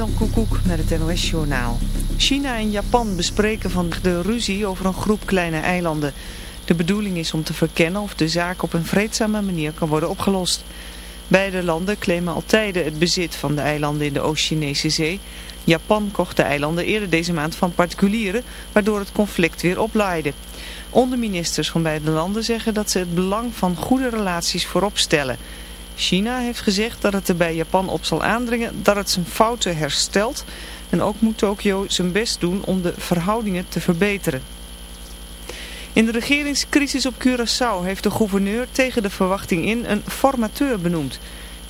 Marjan Koekoek met het NOS Journaal. China en Japan bespreken van de ruzie over een groep kleine eilanden. De bedoeling is om te verkennen of de zaak op een vreedzame manier kan worden opgelost. Beide landen claimen al tijden het bezit van de eilanden in de Oost-Chinese zee. Japan kocht de eilanden eerder deze maand van particulieren, waardoor het conflict weer oplaaide. Onderministers van beide landen zeggen dat ze het belang van goede relaties voorop stellen... China heeft gezegd dat het er bij Japan op zal aandringen dat het zijn fouten herstelt en ook moet Tokio zijn best doen om de verhoudingen te verbeteren. In de regeringscrisis op Curaçao heeft de gouverneur tegen de verwachting in een formateur benoemd.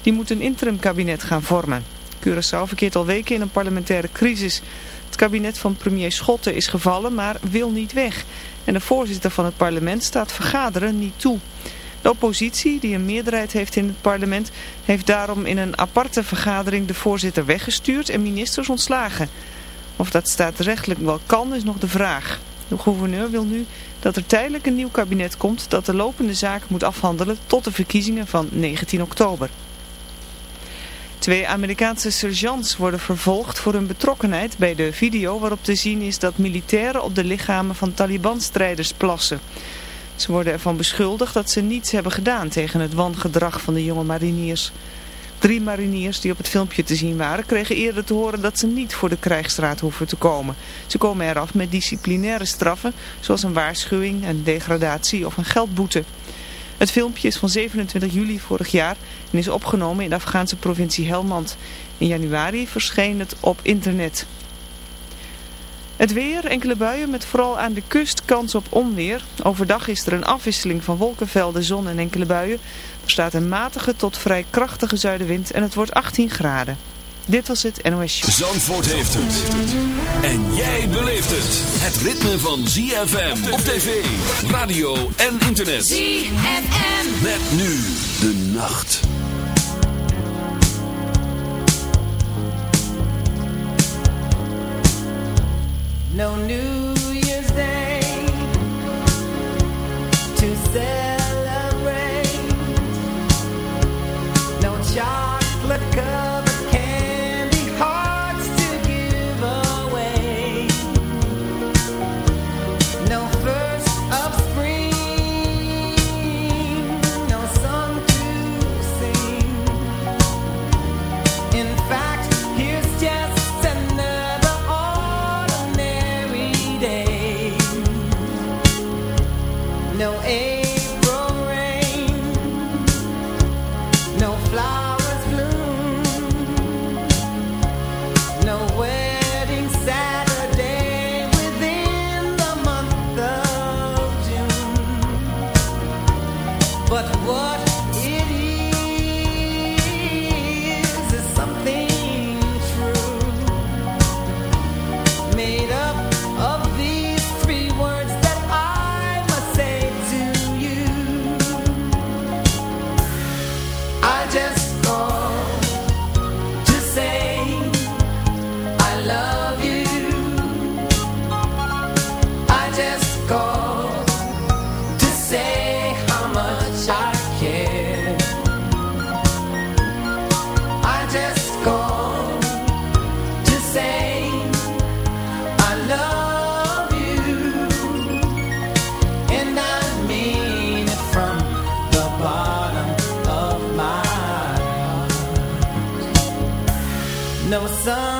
Die moet een interimkabinet gaan vormen. Curaçao verkeert al weken in een parlementaire crisis. Het kabinet van premier Schotten is gevallen, maar wil niet weg. En de voorzitter van het parlement staat vergaderen niet toe. De oppositie, die een meerderheid heeft in het parlement, heeft daarom in een aparte vergadering de voorzitter weggestuurd en ministers ontslagen. Of dat staatsrechtelijk wel kan, is nog de vraag. De gouverneur wil nu dat er tijdelijk een nieuw kabinet komt dat de lopende zaak moet afhandelen tot de verkiezingen van 19 oktober. Twee Amerikaanse sergeants worden vervolgd voor hun betrokkenheid bij de video waarop te zien is dat militairen op de lichamen van Taliban-strijders plassen. Ze worden ervan beschuldigd dat ze niets hebben gedaan tegen het wangedrag van de jonge mariniers. Drie mariniers die op het filmpje te zien waren kregen eerder te horen dat ze niet voor de krijgsstraat hoeven te komen. Ze komen eraf met disciplinaire straffen zoals een waarschuwing, een degradatie of een geldboete. Het filmpje is van 27 juli vorig jaar en is opgenomen in de Afghaanse provincie Helmand. In januari verscheen het op internet. Het weer, enkele buien met vooral aan de kust kans op onweer. Overdag is er een afwisseling van wolkenvelden, zon en enkele buien. Er staat een matige tot vrij krachtige zuidenwind en het wordt 18 graden. Dit was het NOS Show. Zandvoort heeft het. En jij beleeft het. Het ritme van ZFM op tv, radio en internet. ZFM. Met nu de nacht. no news. sun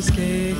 escape.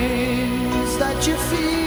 you feel.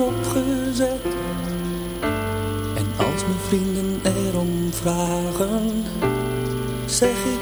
Opgezet. En als mijn vrienden erom vragen, zeg ik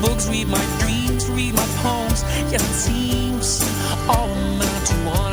books, read my dreams, read my poems. Yes, it seems all amount to one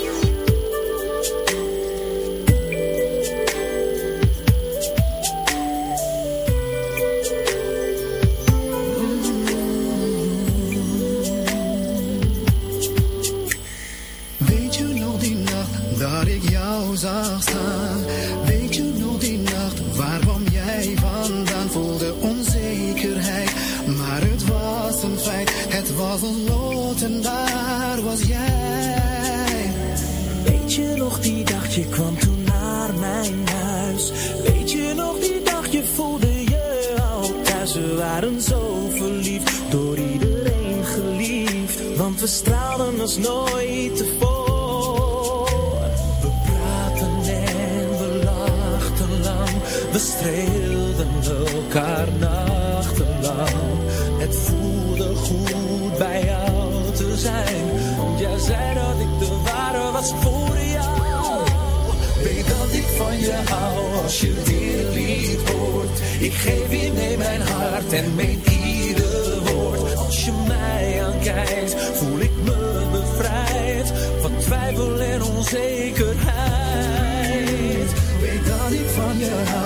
en met ieder woord. Als je mij aankijkt, voel ik me bevrijd van twijfel en onzekerheid. Weet dat ik van je hou.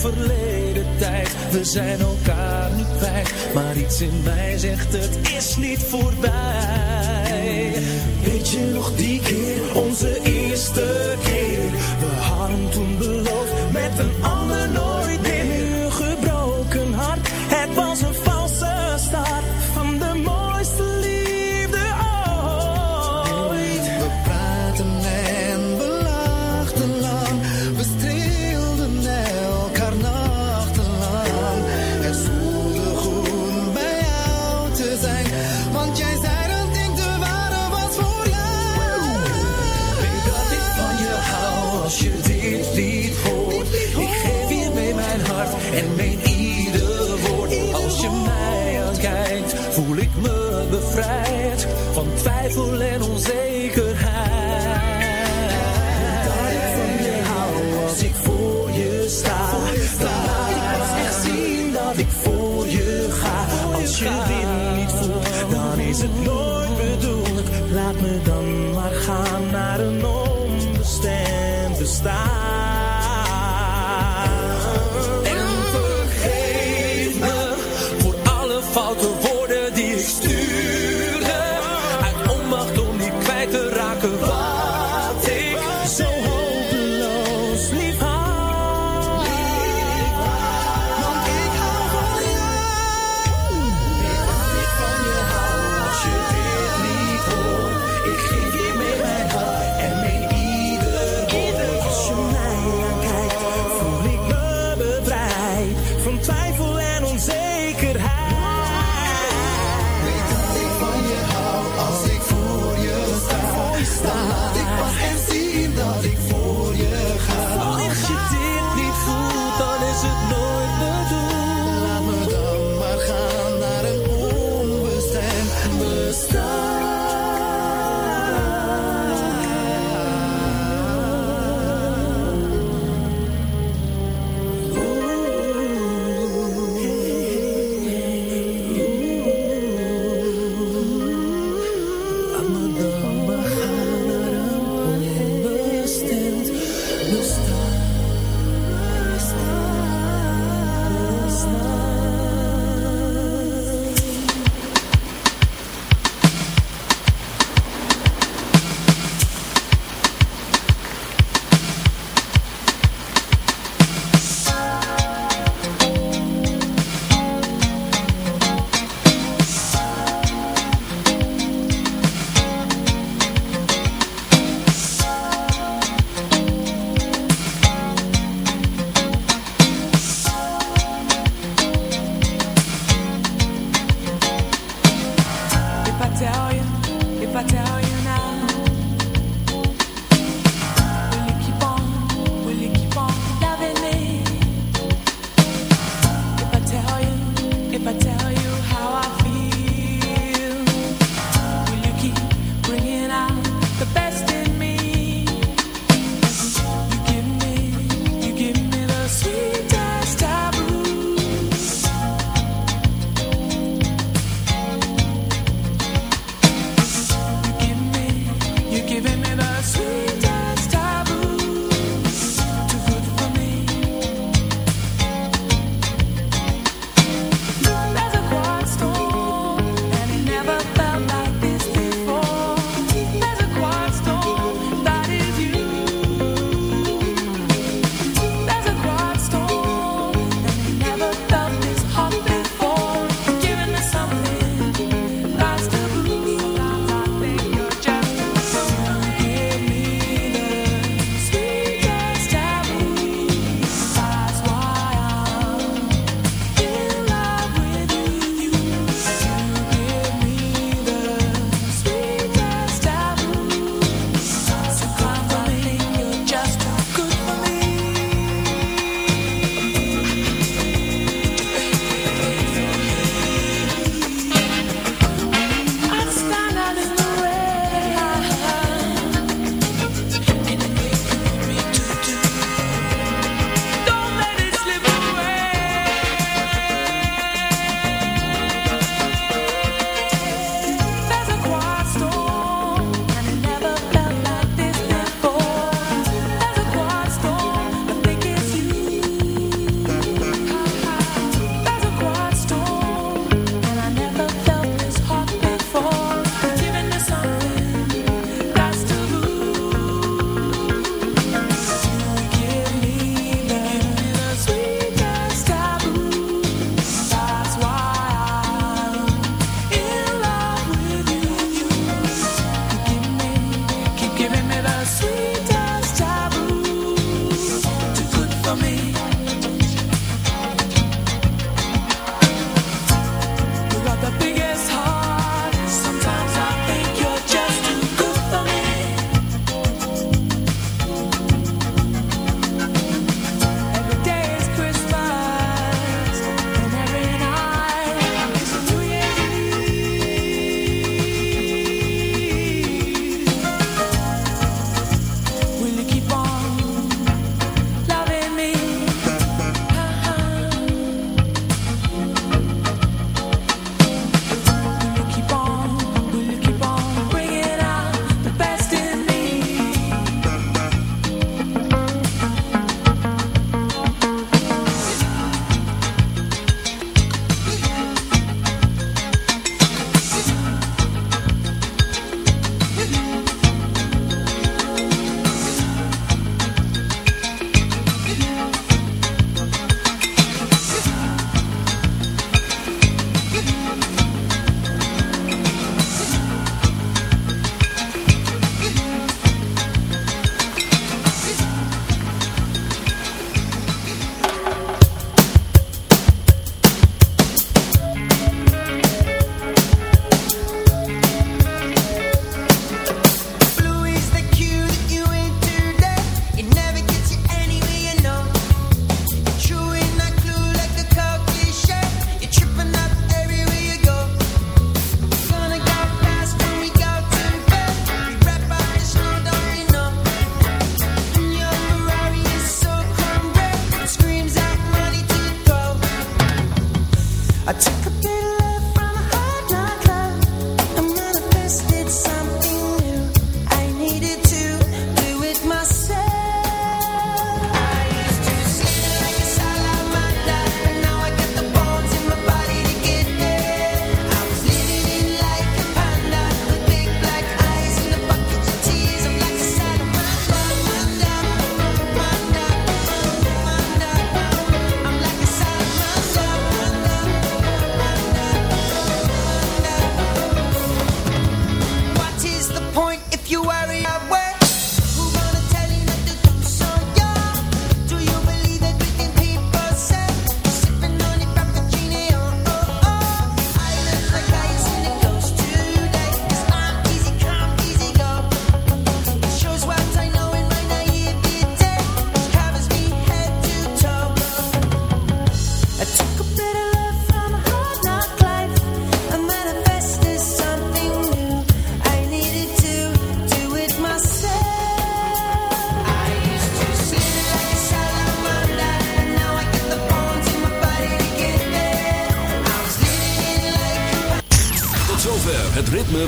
verleden tijd. We zijn elkaar niet kwijt, maar iets in mij zegt het is niet voorbij. Weet je nog die keer, onze eerste little